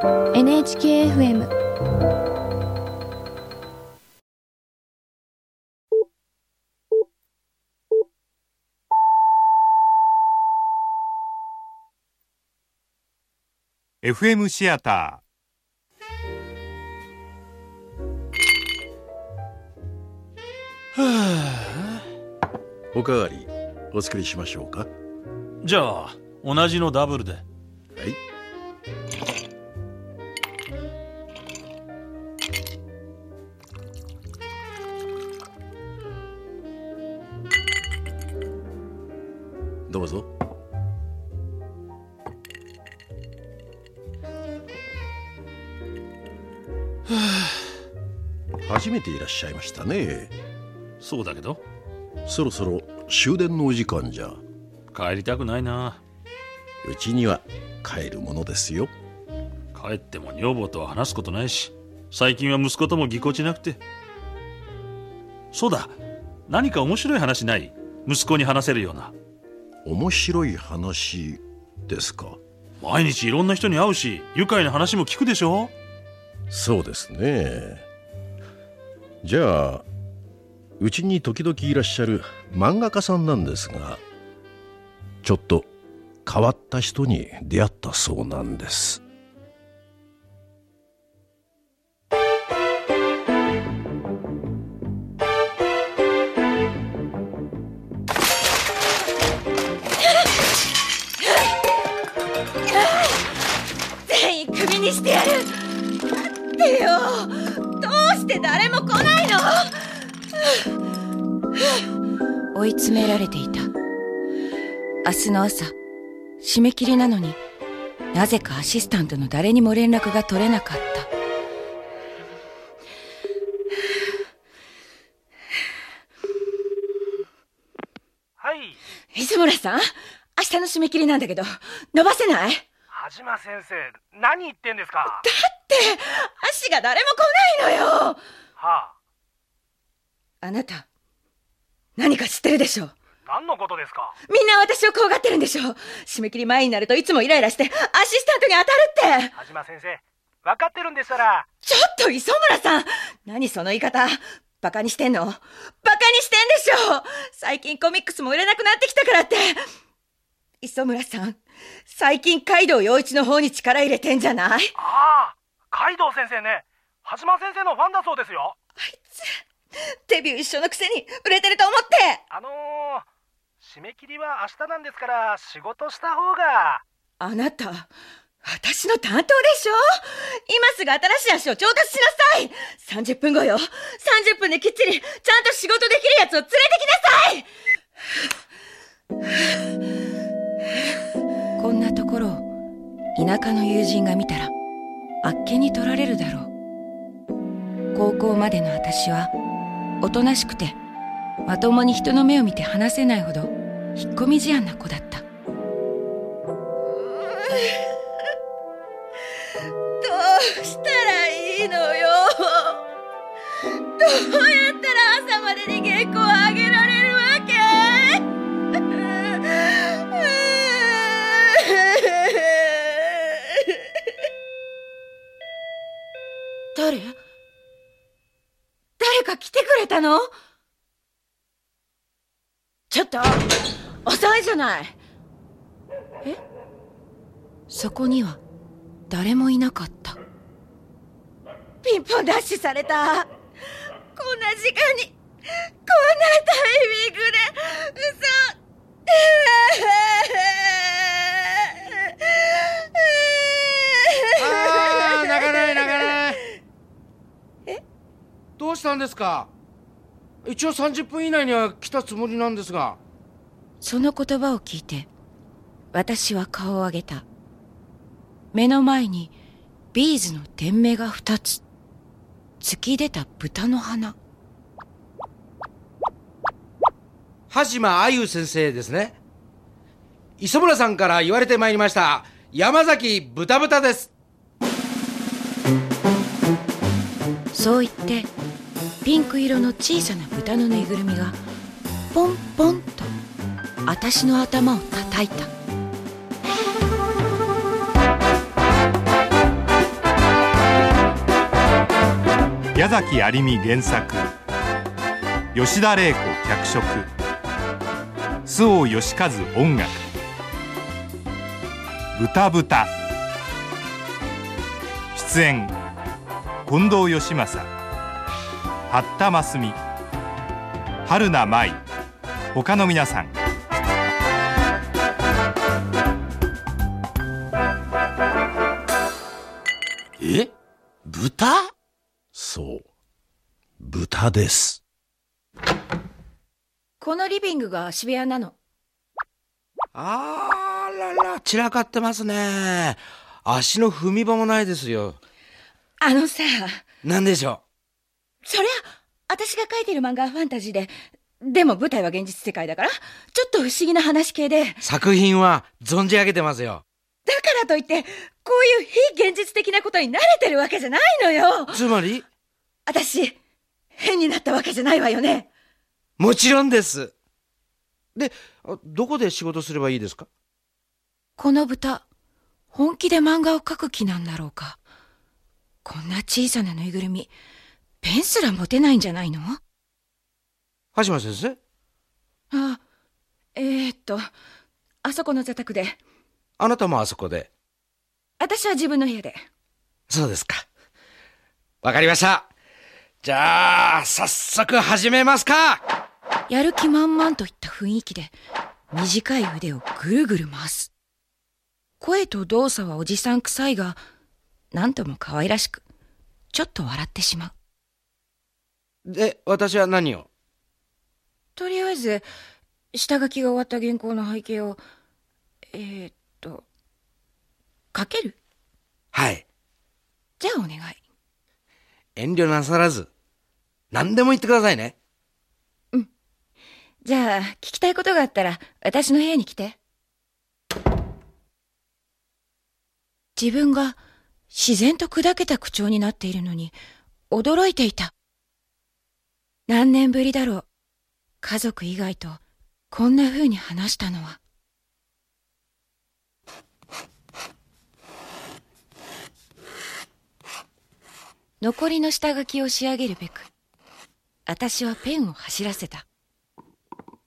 NHKFM ー FM シアタはあ、おかわりお作りしましょうか？じゃあ同じのダブルでどうぞ。は あ初めていらっしゃいましたね。そうだけど。そろそろ終電のお時間じゃ。帰りたくないな。うちには帰るものですよ。帰っても女房とは話すことないし最近は息子ともぎこちなくて。そうだ。何か面白い話ない？息子に話せるような面白い話ですか？毎日いろんな人に会うし愉快な話も聞くでしょ？そうですね。じゃあうちに時々いらっしゃる漫画家さんなんですがちょっと変わった人に出会ったそうなんですて誰も来ないの。追い詰められていた。明日の朝締め切りなのになぜかアシスタントの誰にも連絡が取れなかった。はい。磯村さん明日の締め切りなんだけど伸ばせない？はじま先生何言ってんですか？だって足が誰も来ないのよ。はあ。あなた何か知ってるでしょ何のことですか？みんな私を怖がってるんでしょ締め切り前になるといつもイライラしてアシスタントに当たるって。はじま先生分かってるんでしたら。ちょっと磯村さん何その言い方？バカにしてんの？バカにしてんでしょ最近コミックスも売れなくなってきたからって。磯村さん最近カイドウ陽一の方に力入れてんじゃない？ああカイドウ先生ねはじま先生のファンだそうですよ。あいつデビュー一緒のくせに売れてると思って。あのー、締め切りは明日なんですから仕事した方が。あなた私の担当でしょ？今すぐ新しい足を調達しなさい !30 分後よ !30 分できっちりちゃんと仕事できるやつを連れてきなさい。こんなところを田舎の友人が見たらあっけに取られるだろう。高校までの私はおとなしくてまともに人の目を見て話せないほど引っ込み思案な子だった。どうしたらいいのよ。どうやったら朝までに原稿をか来てくれたの？ちょっと遅いじゃない。え？そこには誰もいなかった。ピンポンダッシュされた。こんな時間にこんなタイミングで嘘。ああ泣かない泣かないどうしたんですか？一応30分以内には来たつもりなんですが。その言葉を聞いて私は顔を上げた。目の前にビーズの店名が二つ突き出た豚の花羽島あゆ先生ですね。磯村さんから言われてまいりました。山崎豚豚です。そう言ってピンク色の小さな豚のぬいぐるみがポンポンと私の頭を叩いた。矢崎有美原作。吉田玲子脚色。周防義和音楽。豚豚。出演近藤義正八田真澄春名舞。他の皆さん。え？豚？そう。豚です。このリビングが渋谷なの。あーらら、散らかってますね。足の踏み場もないですよ。あのさ、なんでしょそりゃ、私が書いてる漫画はファンタジーで、でも舞台は現実世界だから、ちょっと不思議な話系で。作品は存じ上げてますよ。らといって、こういう非現実的なことに慣れてるわけじゃないのよつまり、私、変になったわけじゃないわよね。もちろんです。で、あどこで仕事すればいいですか？この豚、本気で漫画を描く気なんだろうか。こんな小さなぬいぐるみ、ペンすら持てないんじゃないの？橋間先生？あ、えー、っと、あそこの座宅で、あなたもあそこで？私は自分の部屋で。そうですか。わかりました。じゃあ、早速始めますかやる気満々といった雰囲気で、短い腕をぐるぐる回す。声と動作はおじさん臭いが、なんとも可愛らしく、ちょっと笑ってしまう。で、私は何を？とりあえず、下書きが終わった原稿の背景を、えー、っと、書ける？はい。じゃあお願い。遠慮なさらず、何でも言ってくださいね。じゃあ、聞きたいことがあったら、私の部屋に来て。自分が自然と砕けた口調になっているのに、驚いていた。何年ぶりだろう。家族以外と、こんな風に話したのは。残りの下書きを仕上げるべく、私はペンを走らせた。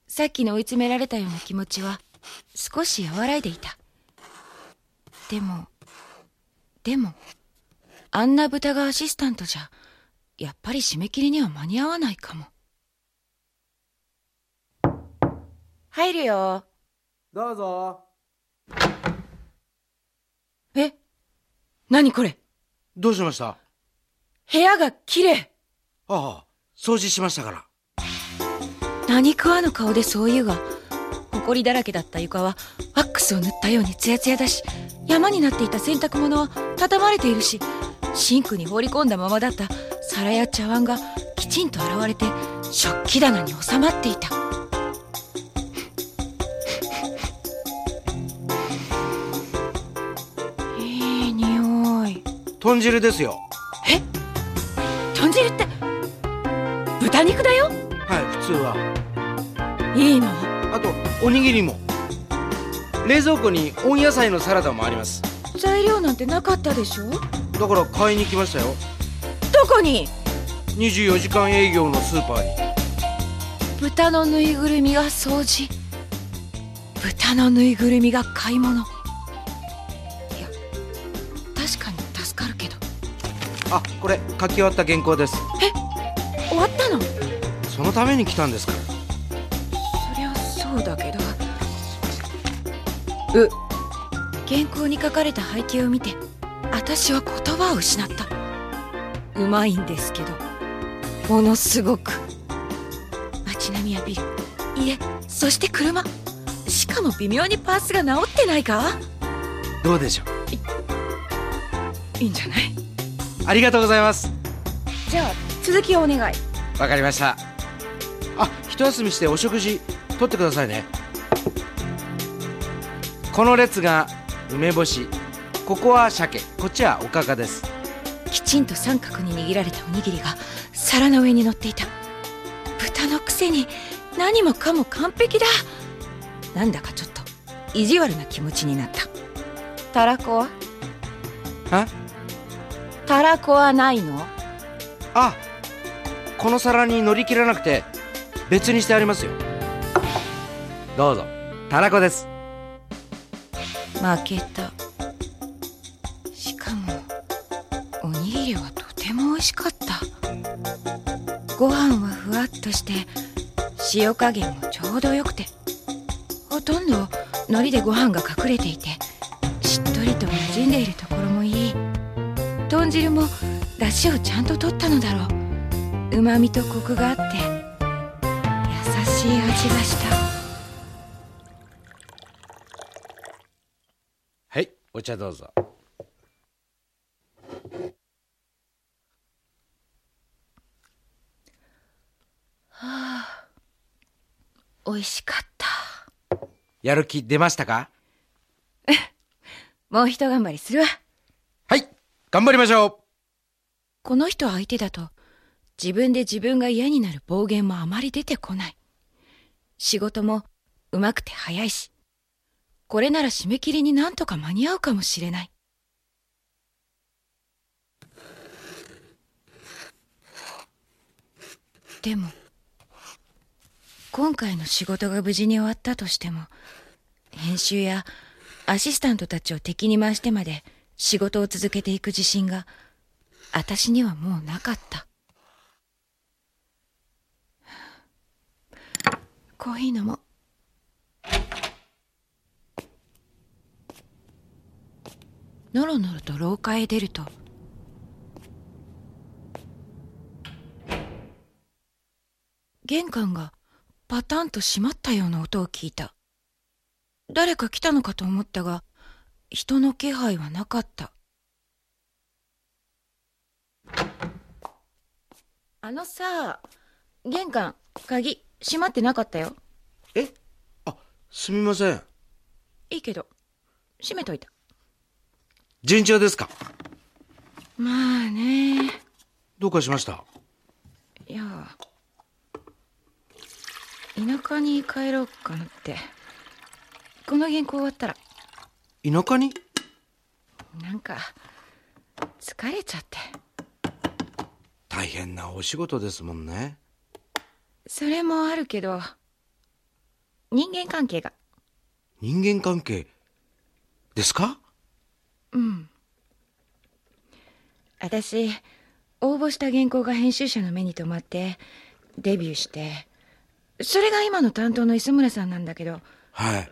さっきの追い詰められたような気持ちは少し和らいでいた。でも、でも、あんな豚がアシスタントじゃ、やっぱり締め切りには間に合わないかも。入るよ。どうぞ。え？何これ？どうしました？部屋が綺麗ああ、掃除しましたから。何食わぬ顔でそう言うが、埃だらけだった床はワックスを塗ったようにツヤツヤだし、山になっていた洗濯物は畳まれているし、シンクに放り込んだままだった皿や茶碗がきちんと洗われて食器棚に収まっていた。いい匂い。豚汁ですよ。豚汁って、豚肉だよ？はい、普通は。いいの？あと、おにぎりも。冷蔵庫に温野菜のサラダもあります。材料なんてなかったでしょ？だから買いに来ましたよ。どこに？24時間営業のスーパーに。豚のぬいぐるみが掃除。豚のぬいぐるみが買い物。いや確かに助かるけど。あ、これ書き終わった原稿です。終わったの？そのために来たんですか。ら。そりゃそうだけど。う原稿に書かれた背景を見て私は言葉を失ったうまいんですけど。ものすごく。街並みやビル。家。そして車。しかも微妙にパーツが直ってないか？どうでしょう？いいんじゃない？ありがとうございます。じゃあ続きをお願い。わかりました。あ、一休みしてお食事取ってくださいね。この列が梅干し、ここは鮭、こっちはおかかです。きちんと三角に握られたおにぎりが皿の上に乗っていた。豚のくせに何もかも完璧だ。なんだかちょっと意地悪な気持ちになった。たらこは？あたらこはないの？あこの皿に乗り切らなくて別にしてありますよ。どうぞ。たらこです。負けたご飯はふわっとして塩加減もちょうどよくてほとんど海苔でご飯が隠れていてしっとりと馴染んでいるところもいい。豚汁も出汁をちゃんと取ったのだろう。うまみとコクがあって優しい味がした。はいお茶どうぞ。美味しかった。やる気出ましたか？もう一頑張りするわ。はい頑張りましょこの人相手だと自分で自分が嫌になる暴言もあまり出てこない。仕事もうまくて早いし、これなら締め切りになんとか間に合うかもしれない。でも、今回の仕事が無事に終わったとしても、編集やアシスタントたちを敵に回してまで仕事を続けていく自信が私にはもうなかった。コーヒー飲もう。のろのろと廊下へ出ると玄関がパタンと閉まったような音を聞いた。誰か来たのかと思ったが人の気配はなかった。あのさ玄関鍵閉まってなかったよ。うえ？あすみません。いいけど閉めといた。順調ですか？まあね。どうかしました？いや田舎に帰ろうかなって。この原稿終わったら。田舎に？なんか疲れちゃって。大変なお仕事ですもんね。それもあるけど人間関係が。人間関係？ですか？うん。私応募した原稿が編集者の目に留まってデビューしてそれが今の担当の磯村さんなんだけど。はい。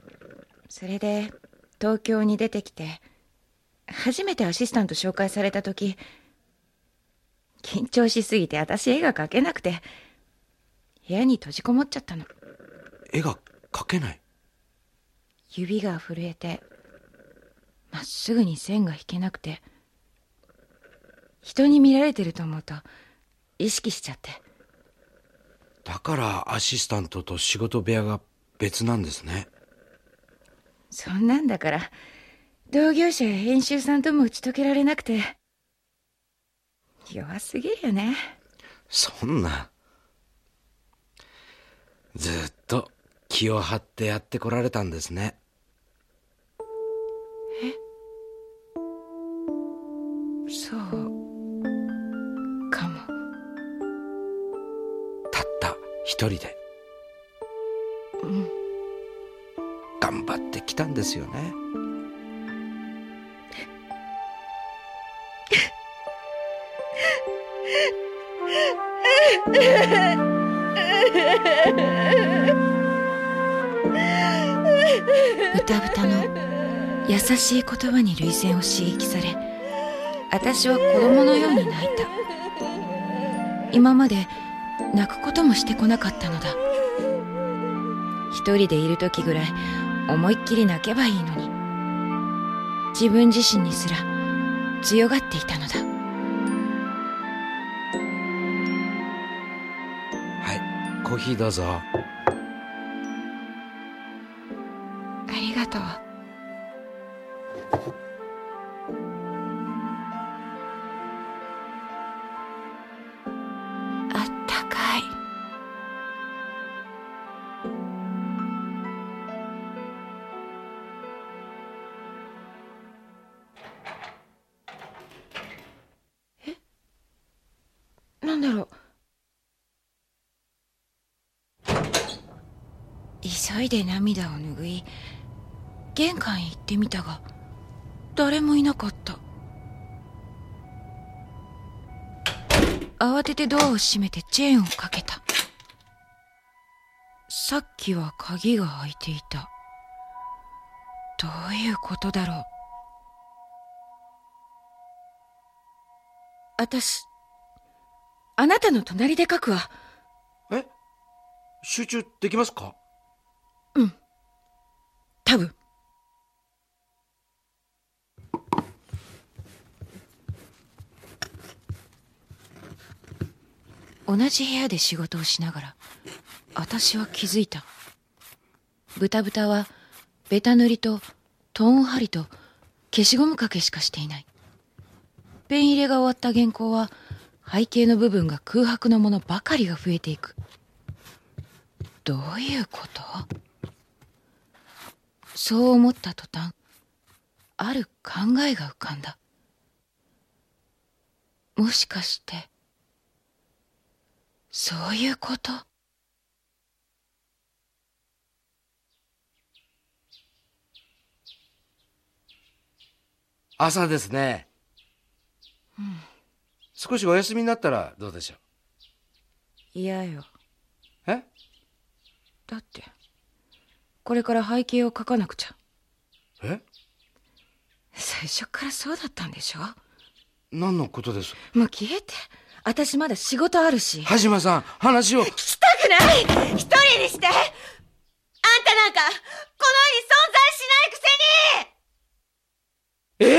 それで東京に出てきて初めてアシスタント紹介された時緊張しすぎて私絵が描けなくて部屋に閉じこもっちゃったの。絵が描けない？指が震えてまっすぐに線が引けなくて人に見られてると思うと意識しちゃってだからアシスタントと仕事部屋が別なんですね。そんなんだから同業者や編集さんとも打ち解けられなくて弱すぎるよね。そんな。ずっと気を張ってやってこられたんですね。そう？人で。うん頑張ってきたんですよね。豚豚の優しい言葉に涙腺を刺激され私は子供のように泣いた。今まで泣くこともしてこなかったのだ。一人でいる時ぐらい思いっきり泣けばいいのに。自分自身にすら強がっていたのだ。はいコーヒーどうぞ。いで涙を拭い玄関へ行ってみたが誰もいなかった。慌ててドアを閉めてチェーンをかけた。さっきは鍵が開いていた。どういうことだろう。私あなたの隣で書くわ。え？集中できますか？多分。同じ部屋で仕事をしながら私は気づいた。ブタブタはベタ塗りとトーン貼りと消しゴムかけしかしていない。ペン入れが終わった原稿は背景の部分が空白のものばかりが増えていく。どういうこと？そう思った途端ある考えが浮かんだ。もしかしてそういうこと？朝ですね。少しお休みになったらどうでしょ嫌よ。う。え？だってこれから背景を書かなくちゃ。え？最初からそうだったんでしょ？何のことです？もう消えて。私まだ仕事あるし。はじまさん、話を。聞きたくない！一人にして！あんたなんか、この世に存在しないくせ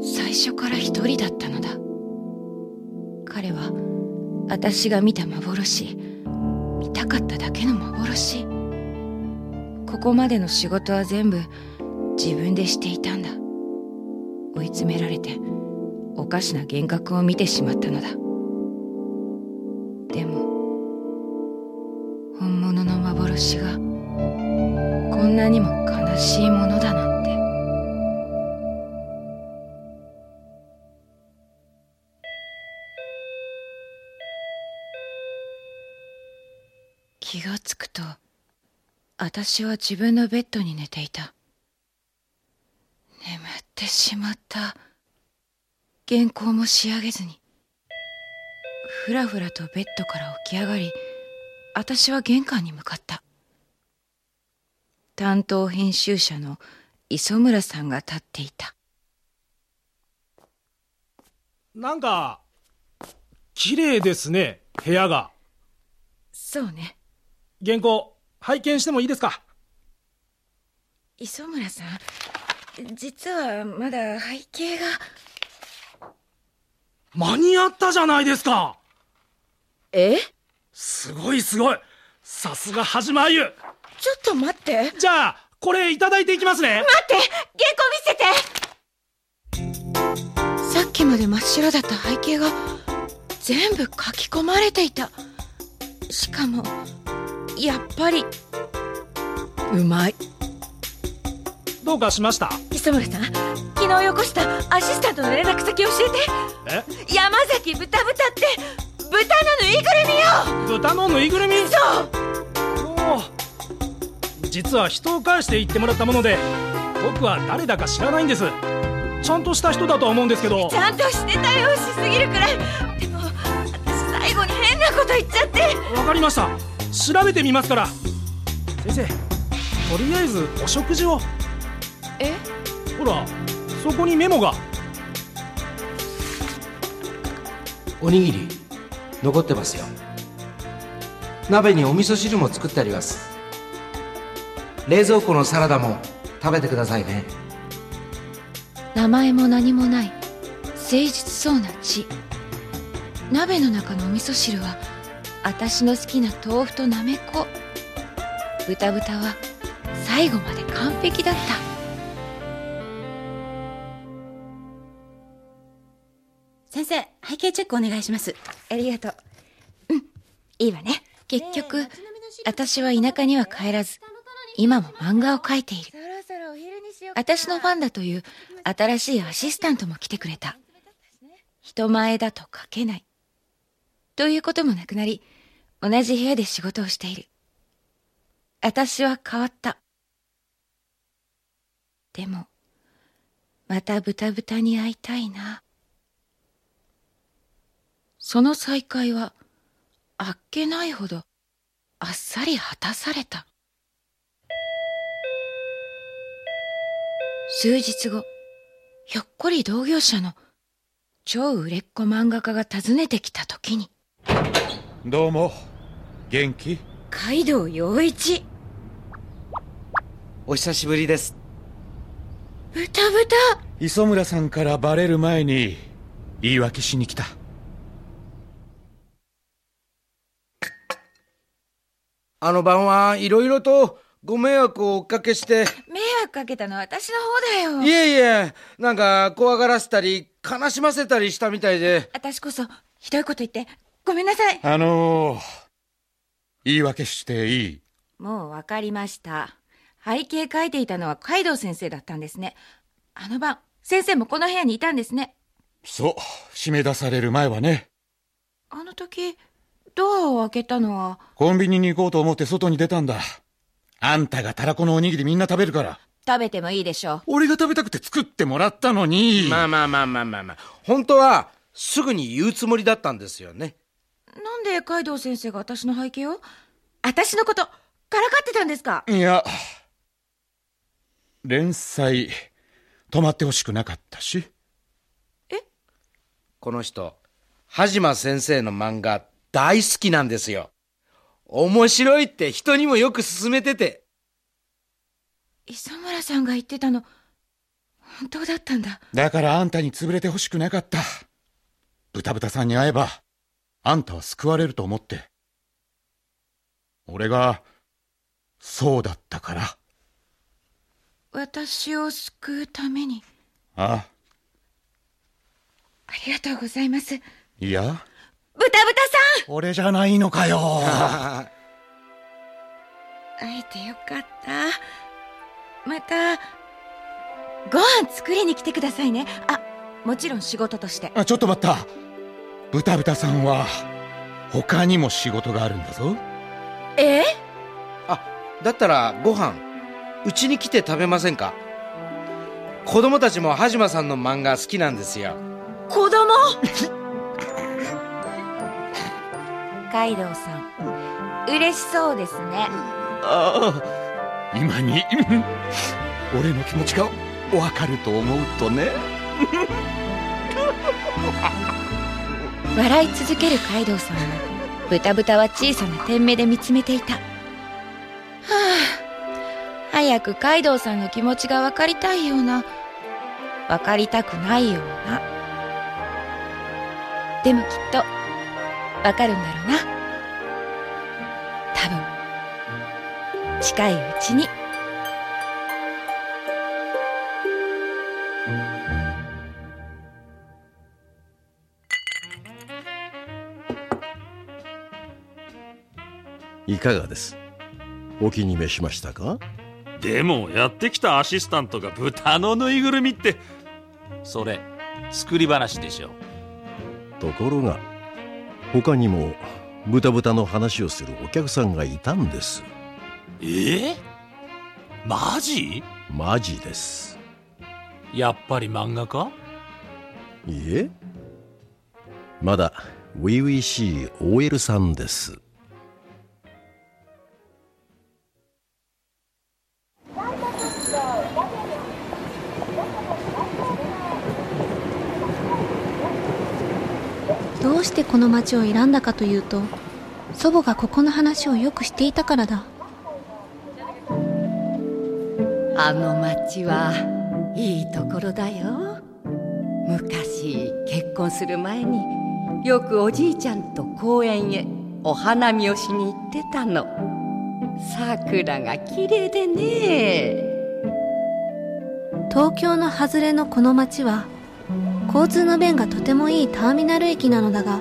に！最初から一人だったのだ彼は私が見た幻見たかっただけの幻。ここまでの仕事は全部自分でしていたんだ。追い詰められておかしな幻覚を見てしまったのだ。私は自分のベッドに寝ていた。眠ってしまった。原稿も仕上げずに。ふらふらとベッドから起き上がり私は玄関に向かった。担当編集者の磯村さんが立っていた。なんか、綺麗ですね、部屋が。そうね。原稿、拝見してもいいですか？磯村さん実はまだ背景が。間に合ったじゃないですか！え？すごいすごい！さすがはじまゆちょっと待って。待じゃあ、これいただいていきますね！って！原稿見せて！さっきまで真っ白だった背景が全部書き込まれていたしかもやっぱりうまい。どうかしました？磯村さん昨日よこしたアシスタントの連絡先教ええ？て山崎豚豚って豚のぬいぐるみよ！豚のぬいぐるみ？そう！実は人を介して言ってもらったもので僕は誰だか知らないんです。ちゃんとした人だとは思うんですけど。ちゃんとしてたよしすぎるくらいこと言っちゃって。わかりました。調べてみますから。先生とりあえずお食事を。え？ほらそこにメモが。おにぎり、残ってますよ。鍋にお味噌汁も作ってあります。冷蔵庫のサラダも食べてくださいね。名前も何もない誠実そうな血。鍋の中のお味噌汁は私の好きな豆腐となめこ。豚豚は最後まで完璧だった。先生、背景チェックお願いします。ありがとう。うんいいわね。結局私は田舎には帰らず今も漫画を描いている。私のファンだという新しいアシスタントも来てくれた。人前だと描けないということもなくなり、同じ部屋で仕事をしている。私は変わった。でも、またブタブタに会いたいな。その再会は、あっけないほど、あっさり果たされた。数日後、ひょっこり同業者の超売れっ子漫画家が訪ねてきた時に、どうも。元気？カイドウ陽一。お久しぶりです。ブタブタ磯村さんからバレる前に言い訳しに来た。あの晩はいろいろとご迷惑をおかけして。迷惑かけたのは私の方だよ。いえいえ。なんか怖がらせたり悲しませたりしたみたいで。私こそひどいこと言ってごめんなさい。あのー、言い訳していい？もうわかりました。背景書いていたのはカイドウ先生だったんですね。あの晩先生もこの部屋にいたんですね。そう締め出される前はね。あの時ドアを開けたのは？コンビニに行こうと思って外に出たんだ。あんたがたらこのおにぎりみんな食べるから。食べてもいいでしょう。俺が食べたくて作ってもらったのに。まあまあまあまあまあまあ。本当はすぐに言うつもりだったんですよねなんでカイドウ先生が私の背景を？私のことからかってたんですか？いや連載止まってほしくなかったし。この人羽島先生の漫画大好きなんですよ。面白いって人にもよく勧めてて。磯村さんが言ってたの本当だったんだ。だからあんたに潰れてほしくなかった。ブタブタさんに会えばあんたは救われると思って。俺がそうだったから。私を救うために。ああ。りがとうございます。いや？ブタブタさん！俺じゃないのかよ。会えてよかった。またご飯作りに来てくださいね。あもちろん仕事として。あちょっと待ったブタブタさんは他にも仕事があるんだぞ。え？あだったらご飯うちに来て食べませんか？子供たちも羽島さんの漫画好きなんですよ。子供？カイドウさん嬉しそうですね。ああ今に。俺の気持ちがわかると思うとね 笑い続けるカイドウさんをブタブタは小さな点目で見つめていた。はあ早くカイドウさんの気持ちが分かりたいような。分かりたくないような。でもきっと分かるんだろうな。多分近いうちに。かがです？お気に召しましたか？でもやってきたアシスタントが豚のぬいぐるみって。それ作り話でしょところが他にもブタブタの話をするお客さんがいたんです。え？えマジ？マジです。やっぱり漫画家？いいえ。まだ初々しい OL さんですうしてこの町を選んだかというと祖母がここの話をよくしていたからだ。あの町はいいところだよ。昔結婚する前によくおじいちゃんと公園へお花見をしに行ってたの。桜が綺麗でね。東京の外れのこの町は交通の便がとてもいいターミナル駅なのだが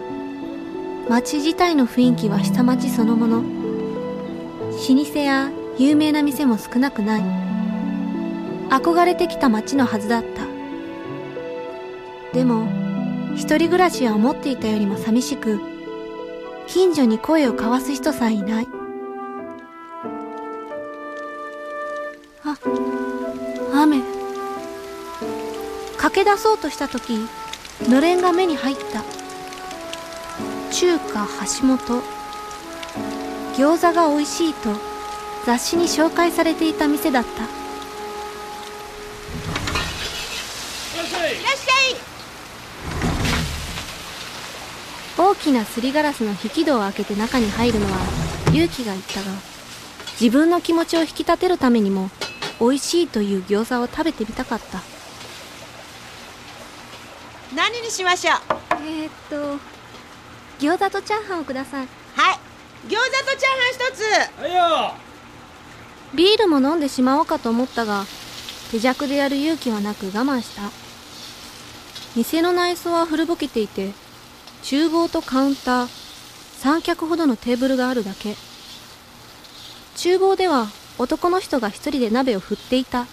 町自体の雰囲気は下町そのもの。老舗や有名な店も少なくない。憧れてきた町のはずだった。でも一人暮らしは思っていたよりも寂しく近所に声を交わす人さえいない。け出そうとした時、のれんが目に入った。中華橋本。餃子が美味しいと雑誌に紹介されていた店だった。いらっしゃい大きなすりガラスの引き戸を開けて中に入るのは勇気が言ったが自分の気持ちを引き立てるためにも美味しいという餃子を食べてみたかった何にしましょう？えー、っと餃子とチャーハンをください。はい。餃子とチャーハン一つ。はいよ。ビールも飲んでしまおうかと思ったが手弱でやる勇気はなく我慢した。店の内装は古ぼけていて厨房とカウンター三脚ほどのテーブルがあるだけ。厨房では男の人が一人で鍋を振っていた。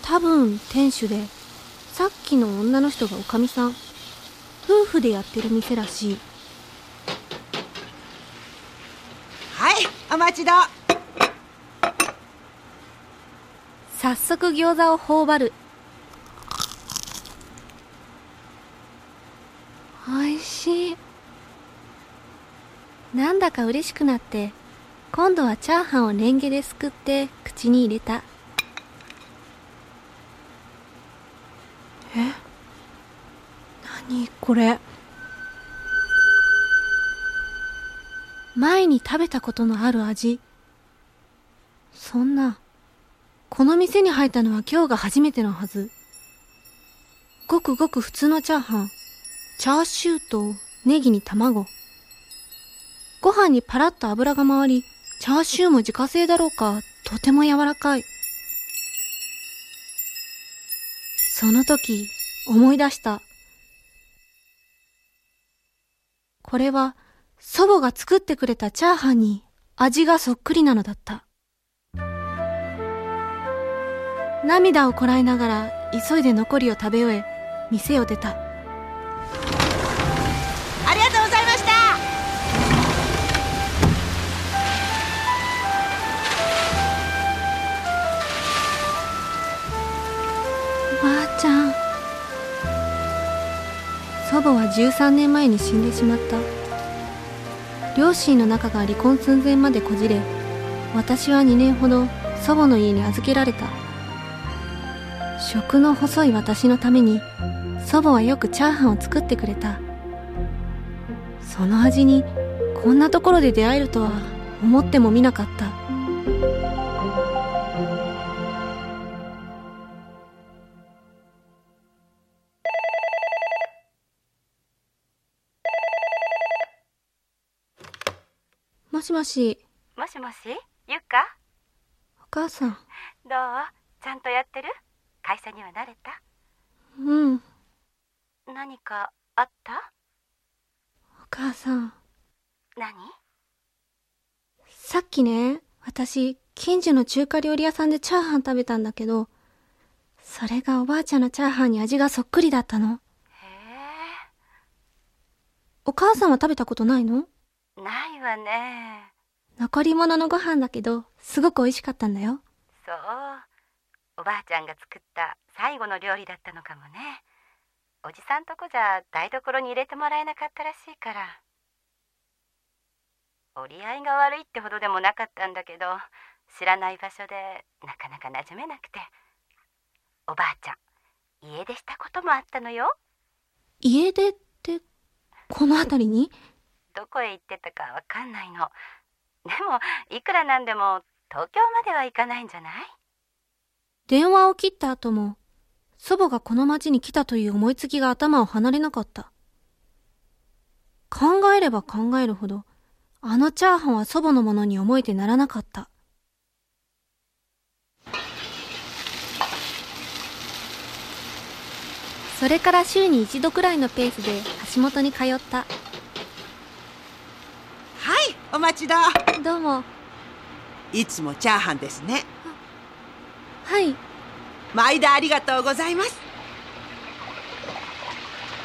多分店主でさっきの女の人がおかみさん夫婦でやってる店らしい。はいお待ちど。早速餃子を頬張る。美味しい。なんだか嬉しくなって今度はチャーハンをレンゲですくって口に入れたえ何これ。前に食べたことのある味。そんなこの店に入ったのは今日が初めてのはず。ごくごく普通のチャーハン。チャーシューとネギに卵。ご飯にパラッと油が回りチャーシューも自家製だろうか。とても柔らかい。その時思い出した。これは祖母が作ってくれたチャーハンに味がそっくりなのだった。涙をこらえながら急いで残りを食べ終え店を出た。祖母は13年前に死んでしまった。両親の仲が離婚寸前までこじれ私は2年ほど祖母の家に預けられた。食の細い私のために祖母はよくチャーハンを作ってくれた。その味にこんなところで出会えるとは思ってもみなかった。しもし。もしもし？ゆっか？お母さん。どう？ちゃんとやってる？会社には慣れた？うん。何かあった？お母さん。何？さっきね私近所の中華料理屋さんでチャーハン食べたんだけどそれがおばあちゃんのチャーハンに味がそっくりだったの。お母さんは食べたことないの？ないわね。残り物のご飯だけどすごく美味しかったんだよ。そう。おばあちゃんが作った最後の料理だったのかもね。おじさんとこじゃ台所に入れてもらえなかったらしいから。折り合いが悪いってほどでもなかったんだけど知らない場所でなかなか馴染めなくて。おばあちゃん家出したこともあったのよ。家出ってこの辺りに？どこへ行ってたかわかんないの。でもいくらなんでも東京までは行かないんじゃない？電話を切った後も祖母がこの町に来たという思いつきが頭を離れなかった。考えれば考えるほどあのチャーハンは祖母のものに思えてならなかった。それから週に一度くらいのペースで橋本に通った。お待ちどどうも。いつもチャーハンですね。はい。毎度ありがとうございます。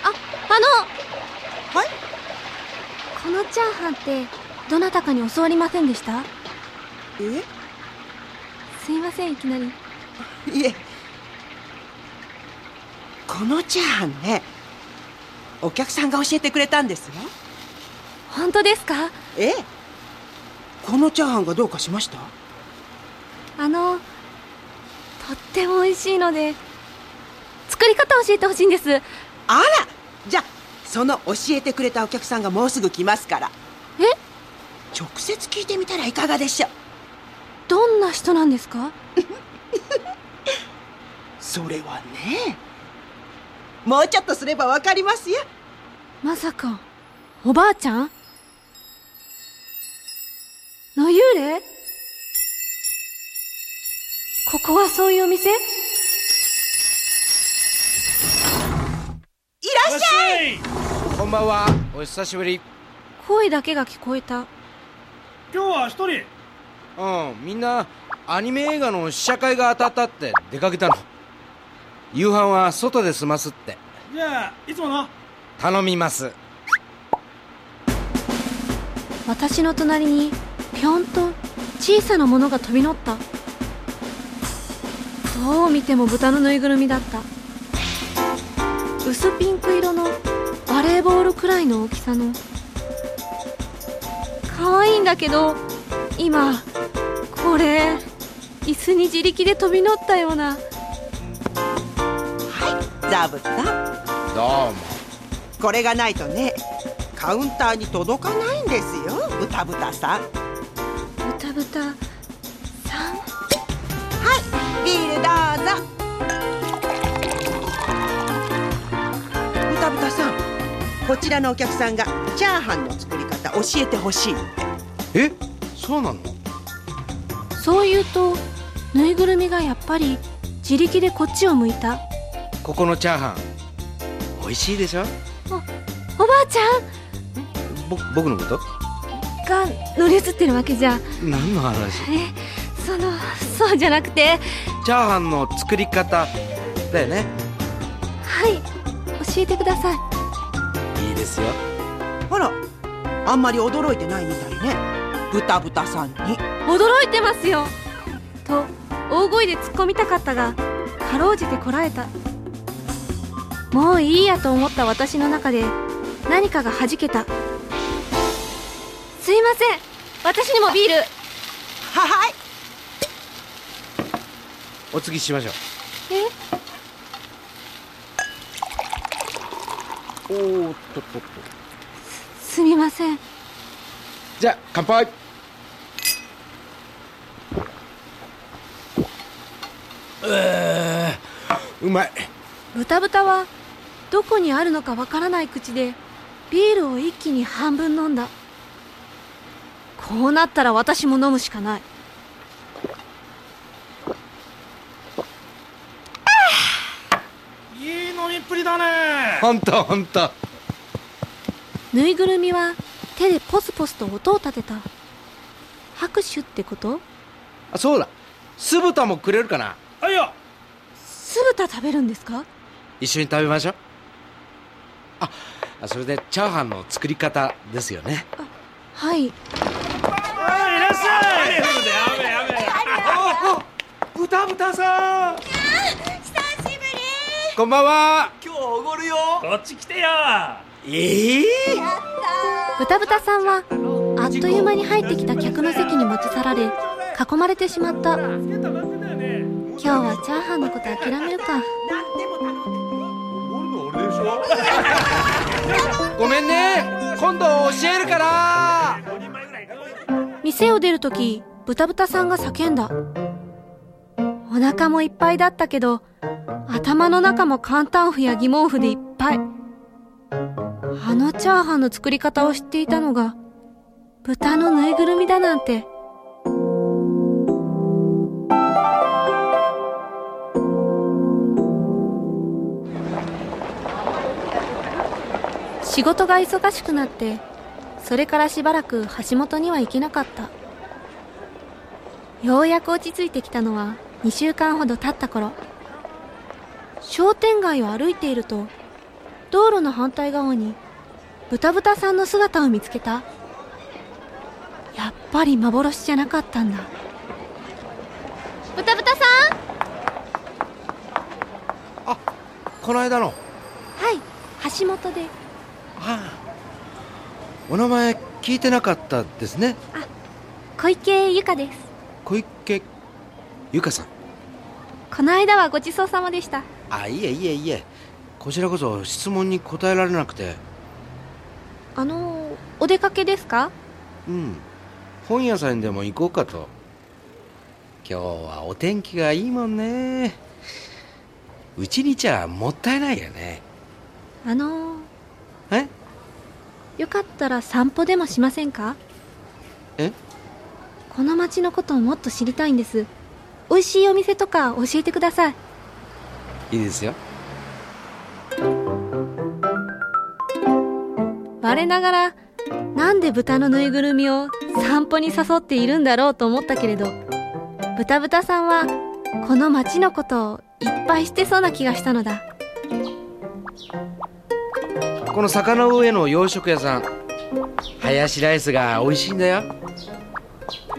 ああの。はい？こののチャーハンってどなたかに教わりませんでした？え？すいませんいきなり。いえ。このチャーハンねお客さんが教えてくれたんですよ。本当ですか？ええ？このチャーハンがどうかしました？あのとっても美味しいので作り方教えてほしいんです。あらじゃあその教えてくれたお客さんがもうすぐ来ますから。え？直接聞いてみたらいかがでしょう？どんな人なんですか？それはねもうちょっとすればわかりますよ。まさかおばあちゃん？の幽霊？ここはそういうお店？いらっしゃい！こんばんは。お久しぶり。声だけが聞こえた。今日は一人。うんみんなアニメ映画の試写会が当たったって。出かけたの。夕飯は外で済ますって。じゃあいつもの？頼みます。私の隣にぴょんと小さなものが飛び乗った。どう見ても豚のぬいぐるみだった。薄ピンク色のバレーボールくらいの大きさの。可愛いんだけど今これ椅子に自力で飛び乗ったような。ザブタどうも。これがないとねカウンターに届かないんですよブタブタさん豚豚さん。はいビールどうぞ。ブタブタさんこちらのお客さんがチャーハンの作り方教えてほしい。ってえそうなの？そう言うとぬいぐるみがやっぱり自力でこっちを向いた。ここのチャーハン美味しいでしょ？おばあちゃん。ぼ僕のこと？が乗り移ってるわけじゃ。何の話？えそのそうじゃなくて。チャーハンの作り方だよね。はい教えてください。いいですよ。あらあんまり驚いてないみたいね。ブタブタさんに。驚いてますよ。と大声で突っ込みたかったがかろうじてこらえた。もういいやと思った私の中で何かが弾けたすいません。私にもビール。はい。お次しましょえ？うおーっとっとっと。すみません。じゃあ乾杯。えーうまい。豚豚はどこにあるのかわからない口でビールを一気に半分飲んだこうなったら私も飲むしかない。いい飲みっぷりだね。ほんとほんとぬいぐるみは手でポスポスと音を立てた。拍手ってこと？あそうだ。酢豚もくれるかな？あいや。酢豚食べるんですか？一緒に食べましょう。ああそれでチャーハンの作り方ですよね。はいあいらっしゃいやべやべやべ豚豚さん久しぶりこんばんは。今日おごるよこっち来てよええ豚豚さんはあっという間に入ってきた客の席に持ち去られ囲まれてしまった。今日はチャーハンのこと諦めるか。ごめんね。今度教えるから店を出るとき豚豚さんが叫んだ。お腹もいっぱいだったけど頭の中も簡単符や疑問符でいっぱい。あのチャーハンの作り方を知っていたのが豚のぬいぐるみだなんて。仕事が忙しくなってそれからしばらく橋本には行けなかった。ようやく落ち着いてきたのは2週間ほど経った頃。商店街を歩いていると道路の反対側にブタブタさんの姿を見つけた。やっぱり幻じゃなかったんだ。ブタブタさん？この間の。はい橋本でお名前聞いてなかったですね。小池由香です。小池由香さん。この間はごちそうさまでした。あいえいえいえ。こちらこそ質問に答えられなくて。あのお出かけですか？うん。本屋さんでも行こうかと。今日はお天気がいいもんね。うちにいちゃもったいないよね。あのえ？よかったら散歩でもしませんか？え？この街のことをもっと知りたいんです。美味しいお店とか教えてください。いいですよ。我ながらなんで豚のぬいぐるみを散歩に誘っているんだろうと思ったけれどブタブタさんはこの街のことをいっぱいしてそうな気がしたのだこの坂の上の洋食屋さん。ハヤシライスが美味しいんだよ。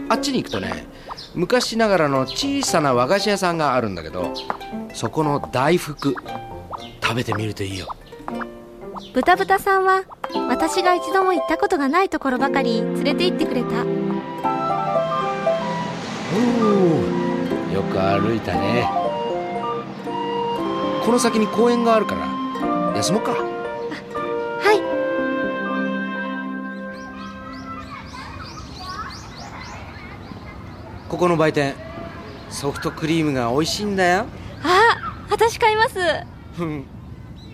あっちに行くとね昔ながらの小さな和菓子屋さんがあるんだけどそこの大福食べてみるといいよ。ブタブタさんは私が一度も行ったことがないところばかり連れて行ってくれた。おおよく歩いたね。この先に公園があるから休もうかここの売店ソフトクリームが美味しいんだよ。あ私買います。うん。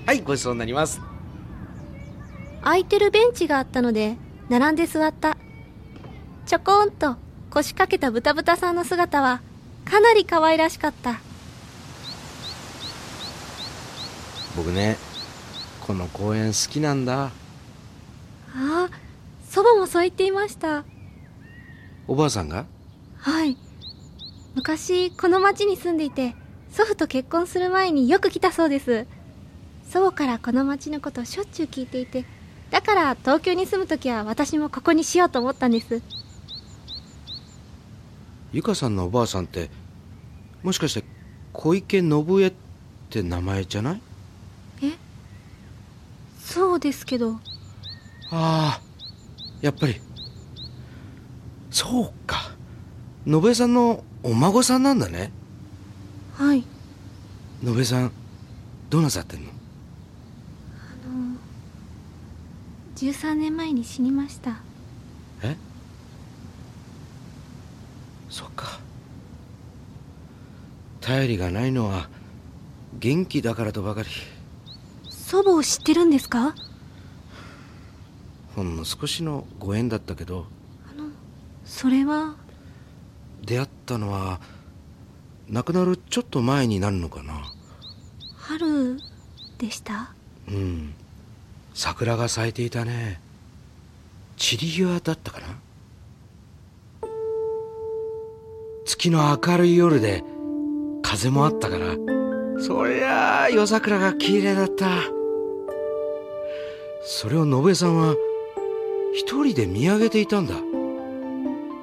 はいごちそうになります。空いてるベンチがあったので並んで座った。ちょこんと腰掛けたブタブタさんの姿はかなり可愛らしかった。僕ねこの公園好きなんだ。ああ祖母もそう言っていました。おばあさんが？はい。昔この町に住んでいて祖父と結婚する前によく来たそうです。祖母からこの町のことをしょっちゅう聞いていてだから東京に住む時は私もここにしようと思ったんです。ゆかさんのおばあさんってもしかして小池信江って名前じゃない？そうですけど。ああやっぱり。そうか信江さんのお孫さんなんだね。はい。信江さんどうなさってんの？あの13年前に死にました。え？そっか。頼りがないのは元気だからとばかり。祖母を知ってるんですか？ほんの少しのご縁だったけど。それは出会ったのは亡くなるちょっと前になるのかな？春でした？うん。桜が咲いていたね。散り際だったかな？月の明るい夜で風もあったからそりゃあ夜桜が綺麗だった。それを信江さんは一人で見上げていたんだ。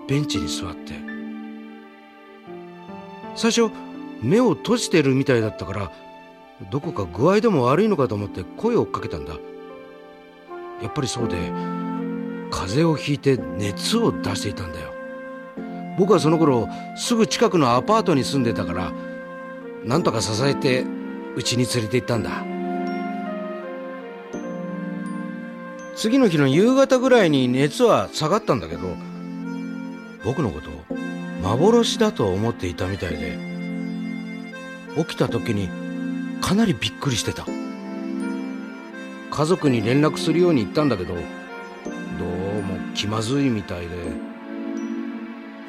ベンチに座って最初目を閉じてるみたいだったからどこか具合でも悪いのかと思って声をかけたんだ。やっぱりそうで風邪をひいて熱を出していたんだよ。僕はその頃すぐ近くのアパートに住んでたからなんとか支えて家に連れて行ったんだ。次の日の夕方ぐらいに熱は下がったんだけど僕のこと幻だと思っていたみたいで起きた時にかなりびっくりしてた。家族に連絡するように言ったんだけどどうも気まずいみたいで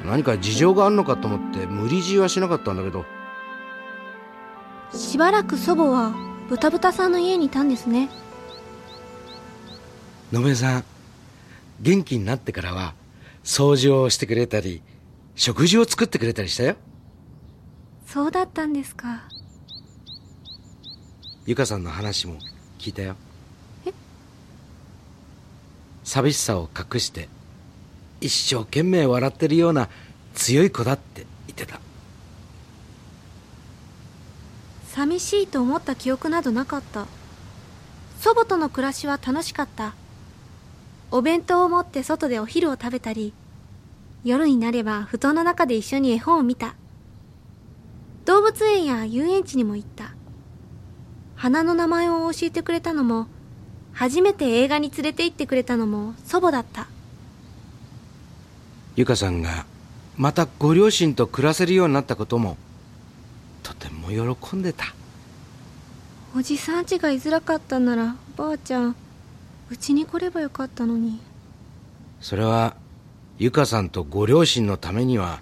何か事情があんのかと思って無理強いはしなかったんだけど。しばらく祖母はブタブタさんの家にいたんですね。信江さん元気になってからは掃除をしてくれたり食事を作ってくれたりしたよ。そうだったんですか。ゆかさんの話も聞いたよ。寂しさを隠して一生懸命笑ってるような強い子だって言ってた。寂しいと思った記憶などなかった。祖母との暮らしは楽しかった。お弁当を持って外でお昼を食べたり夜になれば布団の中で一緒に絵本を見た。動物園や遊園地にも行った。花の名前を教えてくれたのも初めて映画に連れて行ってくれたのも祖母だった。由香さんがまたご両親と暮らせるようになったこともとても喜んでた。おじさん家が居づらかったならばあちゃんうちに来ればよかったのに。それは由香さんとご両親のためには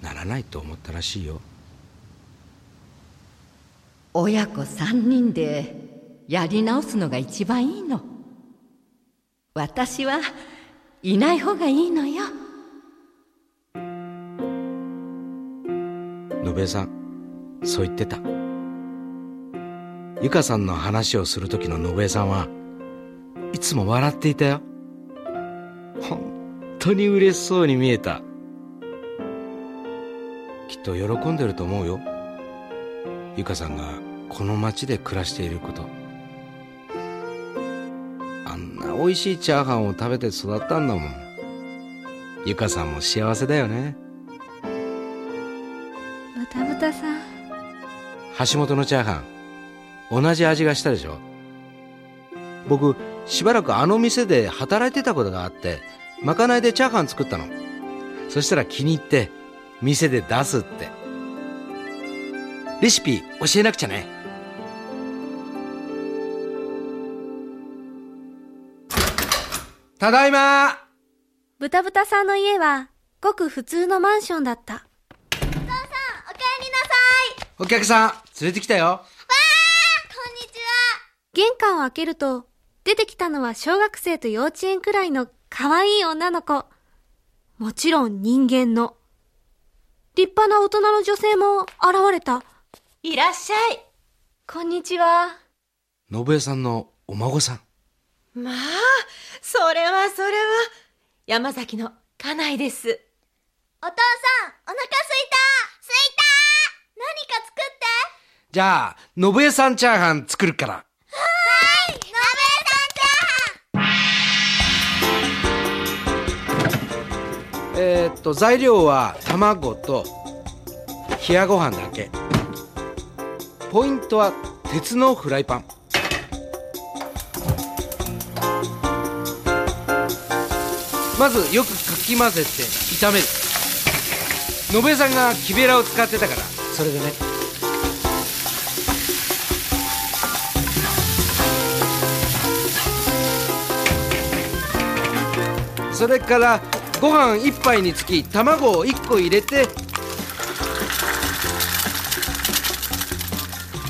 ならないと思ったらしいよ。親子三人でやり直すのが一番いいの。私はいない方がいいのよ。信江さんそう言ってた。由香さんの話をする時の信江さんはいつも笑っていたよ。本当に嬉しそうに見えた。きっと喜んでると思うよ。由香さんがこの町で暮らしていること。あんな美味しいチャーハンを食べて育ったんだもん。由香さんも幸せだよね。豚豚さん。橋本のチャーハン。同じ味がしたでしょ。僕しばらくあの店で働いてたことがあってまかないでチャーハン作ったの。そしたら気に入って店で出すって。レシピ教えなくちゃね。ただいま。豚豚さんの家はごく普通のマンションだった。おかえりなさい。お客さん連れてきたよ。わあこんにちは。玄関を開けると出てきたのは小学生と幼稚園くらいの可愛い女の子。もちろん人間の。立派な大人の女性も現れた。いらっしゃい。こんにちは。信江さんのお孫さん。まあそれはそれは。山崎の家内です。お父さんお腹すいた。すいた。何か作って。じゃあ信江さんチャーハン作るから。はいえー、っと材料は卵と冷やご飯だけ。ポイントは鉄のフライパン。まずよくかき混ぜて炒める。信江さんが木べらを使ってたからそれでね。それからご飯一杯につき卵を1個入れて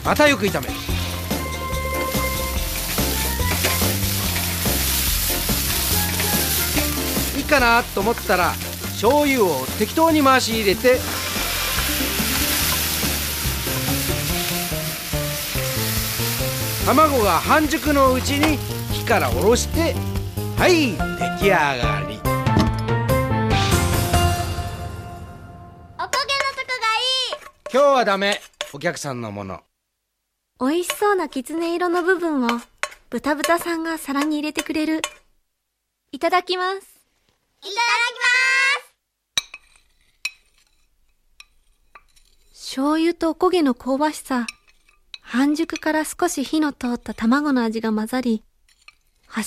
またよく炒め。るいいかなと思ったら醤油を適当に回し入れて卵が半熟のうちに火から下ろしてはい出来上がり。今日はダメ。お客さんのもの。美味しそうなきつね色の部分を豚豚さんが皿に入れてくれる。いただきます。いただきます。醤油とおこげの香ばしさ。半熟から少し火の通った卵の味が混ざり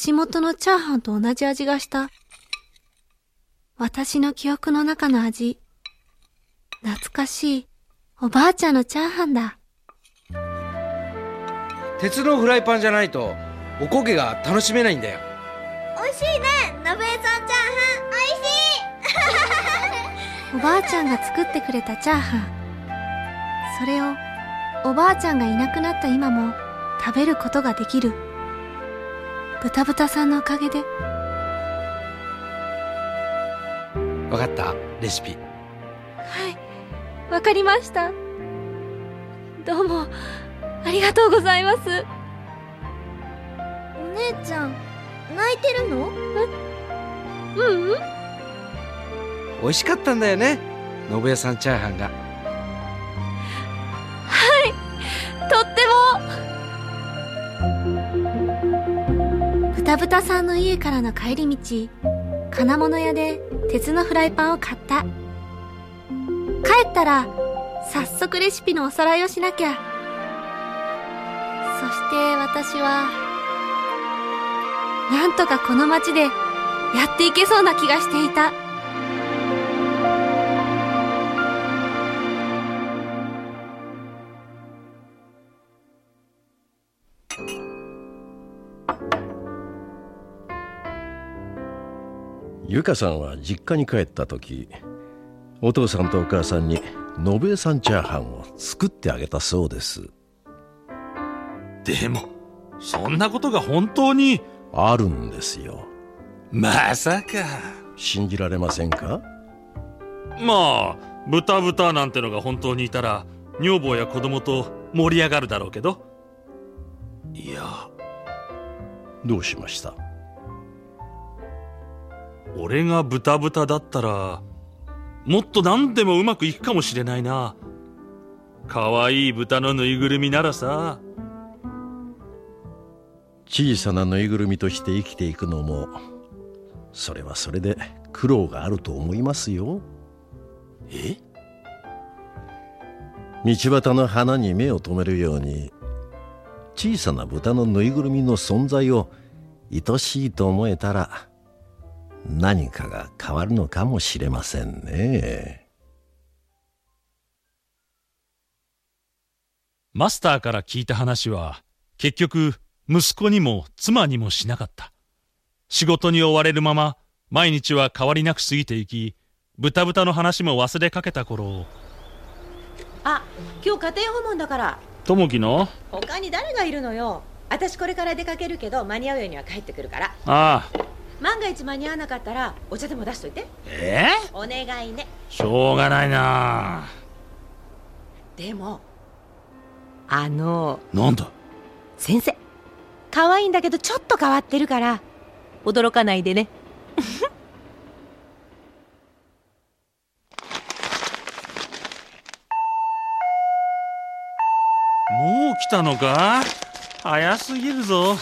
橋本のチャーハンと同じ味がした。私の記憶の中の味。懐かしいおばあちゃんのチャーハンだ。鉄のフライパンじゃないとおこげが楽しめないんだよ。美味しいね。のべえさんチャーハン美味しい。おばあちゃんが作ってくれたチャーハン。それをおばあちゃんがいなくなった今も食べることができる。豚豚さんのおかげで。わかったレシピ。はいわかりました。どうもありがとうございます。お姉ちゃん泣いてるの？ううん美味しかったんだよね信代さんチャーハンが。はいとっても。ブタブタさんの家からの帰り道金物屋で鉄のフライパンを買った帰ったら早速レシピのおさらいをしなきゃ。そして私はなんとかこの街でやっていけそうな気がしていた。ゆかさんは実家に帰った時お父さんとお母さんに延べさんチャーハンを作ってあげたそうです。でもそんなことが本当に？あるんですよ。まさか。信じられませんか？まあ豚豚なんてのが本当にいたら女房や子供と盛り上がるだろうけど。いや。どうしました？俺が豚豚だったらもっと何でもうまくいくかもしれないな。可愛い豚のぬいぐるみならさ。小さなぬいぐるみとして生きていくのもそれはそれで苦労があると思いますよ。え？道端の花に目を留めるように小さな豚のぬいぐるみの存在を愛しいと思えたら何かが変わるのかもしれませんね。マスターから聞いた話は結局息子にも妻にもしなかった。仕事に追われるまま毎日は変わりなく過ぎていき豚豚の話も忘れかけた頃。あ今日家庭訪問だから。ともきの？他に誰がいるのよ。私これから出かけるけど間に合うようには帰ってくるから。ああ万が一間に合わなかったらお茶でも出しといて。え？お願いね。しょうがないな。でもあのなんだ？先生可愛いんだけどちょっと変わってるから驚かないでね。もう来たのか？早すぎるぞ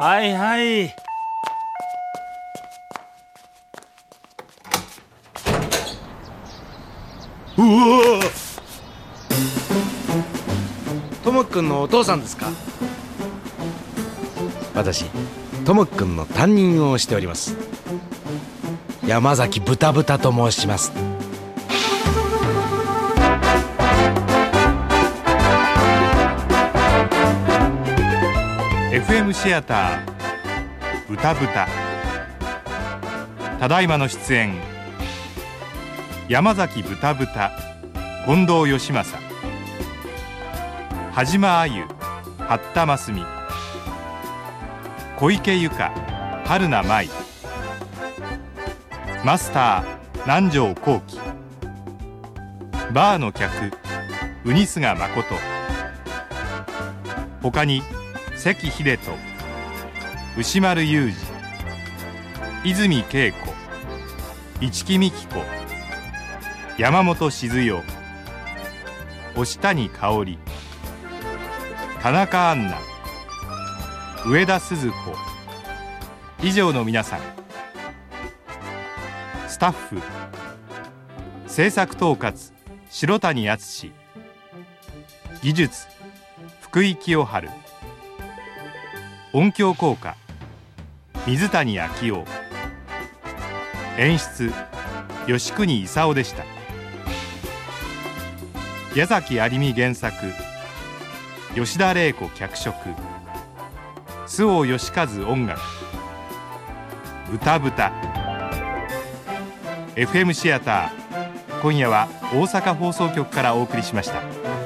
はいはい。うわともくんのお父さんですか？私ともくんの担任をしております。山崎豚豚と申します「FM シアター歌豚」た。だいまの出演山崎豚豚近藤義正羽島あゆ八田真澄小池由香春名舞マスター南條幸喜。バーの客ウニスガ誠他に関秀人牛丸裕二泉恵子市木美希子山本静代押谷香織田中杏奈上田鈴子以上の皆さんスタッフ制作統括白谷敦技術福井清春。音響効果。水谷昭夫。演出吉国勲でした。矢崎有美原作吉田玲子脚色。周防義和音楽。歌豚。FM シアター。今夜は大阪放送局からお送りしました。